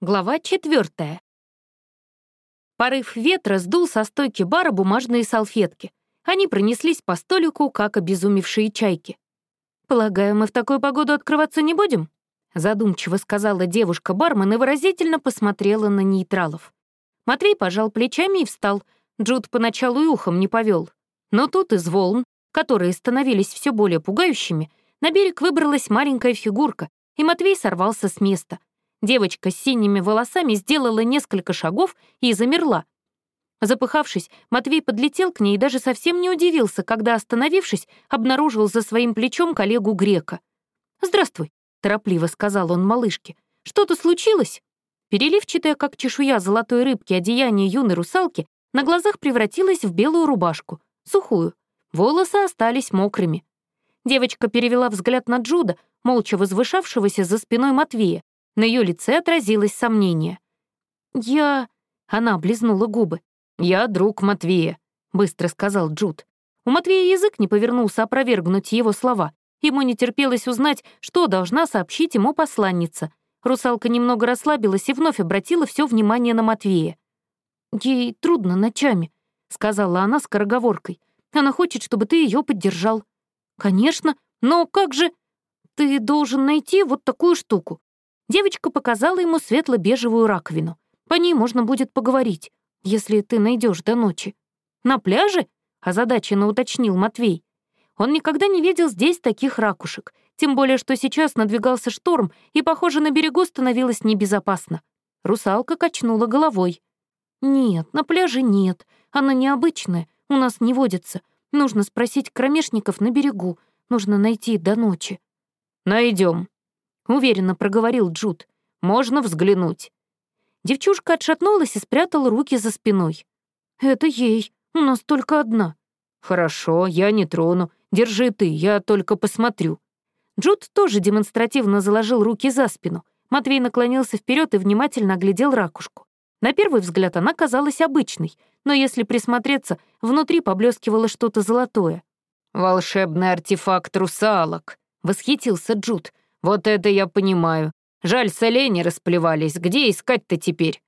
Глава четвертая. Порыв ветра сдул со стойки бара бумажные салфетки. Они пронеслись по столику, как обезумевшие чайки. «Полагаю, мы в такую погоду открываться не будем?» Задумчиво сказала девушка-бармен и выразительно посмотрела на нейтралов. Матвей пожал плечами и встал. Джуд поначалу и ухом не повел. Но тут из волн, которые становились все более пугающими, на берег выбралась маленькая фигурка, и Матвей сорвался с места — Девочка с синими волосами сделала несколько шагов и замерла. Запыхавшись, Матвей подлетел к ней и даже совсем не удивился, когда, остановившись, обнаружил за своим плечом коллегу Грека. «Здравствуй», — торопливо сказал он малышке. «Что-то случилось?» Переливчатая, как чешуя золотой рыбки, одеяние юной русалки на глазах превратилось в белую рубашку, сухую. Волосы остались мокрыми. Девочка перевела взгляд на Джуда, молча возвышавшегося за спиной Матвея, на ее лице отразилось сомнение. «Я...» — она облизнула губы. «Я друг Матвея», — быстро сказал Джуд. У Матвея язык не повернулся опровергнуть его слова. Ему не терпелось узнать, что должна сообщить ему посланница. Русалка немного расслабилась и вновь обратила все внимание на Матвея. «Ей трудно ночами», — сказала она скороговоркой. «Она хочет, чтобы ты ее поддержал». «Конечно, но как же...» «Ты должен найти вот такую штуку. Девочка показала ему светло-бежевую раковину. По ней можно будет поговорить, если ты найдешь до ночи. «На пляже?» — озадаченно уточнил Матвей. Он никогда не видел здесь таких ракушек, тем более что сейчас надвигался шторм, и, похоже, на берегу становилось небезопасно. Русалка качнула головой. «Нет, на пляже нет. Она необычная, у нас не водится. Нужно спросить кромешников на берегу. Нужно найти до ночи». Найдем, уверенно проговорил Джуд. «Можно взглянуть». Девчушка отшатнулась и спрятала руки за спиной. «Это ей. У нас только одна». «Хорошо, я не трону. Держи ты, я только посмотрю». Джуд тоже демонстративно заложил руки за спину. Матвей наклонился вперед и внимательно оглядел ракушку. На первый взгляд она казалась обычной, но если присмотреться, внутри поблескивало что-то золотое. «Волшебный артефакт русалок», — восхитился Джуд. Вот это я понимаю. Жаль, солени расплевались. Где искать-то теперь?»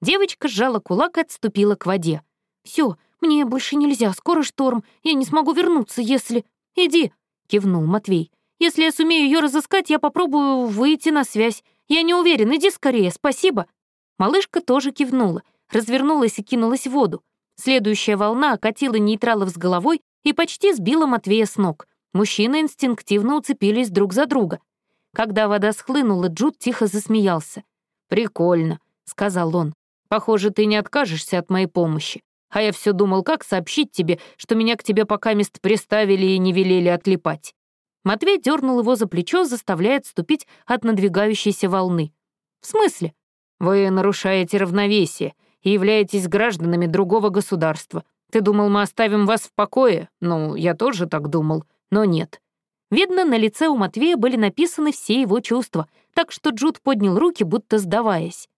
Девочка сжала кулак и отступила к воде. Все, мне больше нельзя, скоро шторм. Я не смогу вернуться, если...» «Иди», — кивнул Матвей. «Если я сумею ее разыскать, я попробую выйти на связь. Я не уверен, иди скорее, спасибо». Малышка тоже кивнула, развернулась и кинулась в воду. Следующая волна окатила нейтралов с головой и почти сбила Матвея с ног. Мужчины инстинктивно уцепились друг за друга. Когда вода схлынула, Джуд тихо засмеялся. «Прикольно», — сказал он. «Похоже, ты не откажешься от моей помощи. А я все думал, как сообщить тебе, что меня к тебе пока мест приставили и не велели отлипать». Матвей дернул его за плечо, заставляя отступить от надвигающейся волны. «В смысле?» «Вы нарушаете равновесие и являетесь гражданами другого государства. Ты думал, мы оставим вас в покое? Ну, я тоже так думал, но нет. Видно, на лице у Матвея были написаны все его чувства, так что Джуд поднял руки, будто сдаваясь.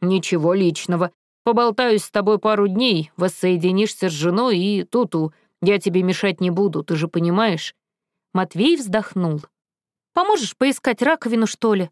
«Ничего личного. Поболтаюсь с тобой пару дней, воссоединишься с женой и туту. Я тебе мешать не буду, ты же понимаешь?» Матвей вздохнул. «Поможешь поискать раковину, что ли?»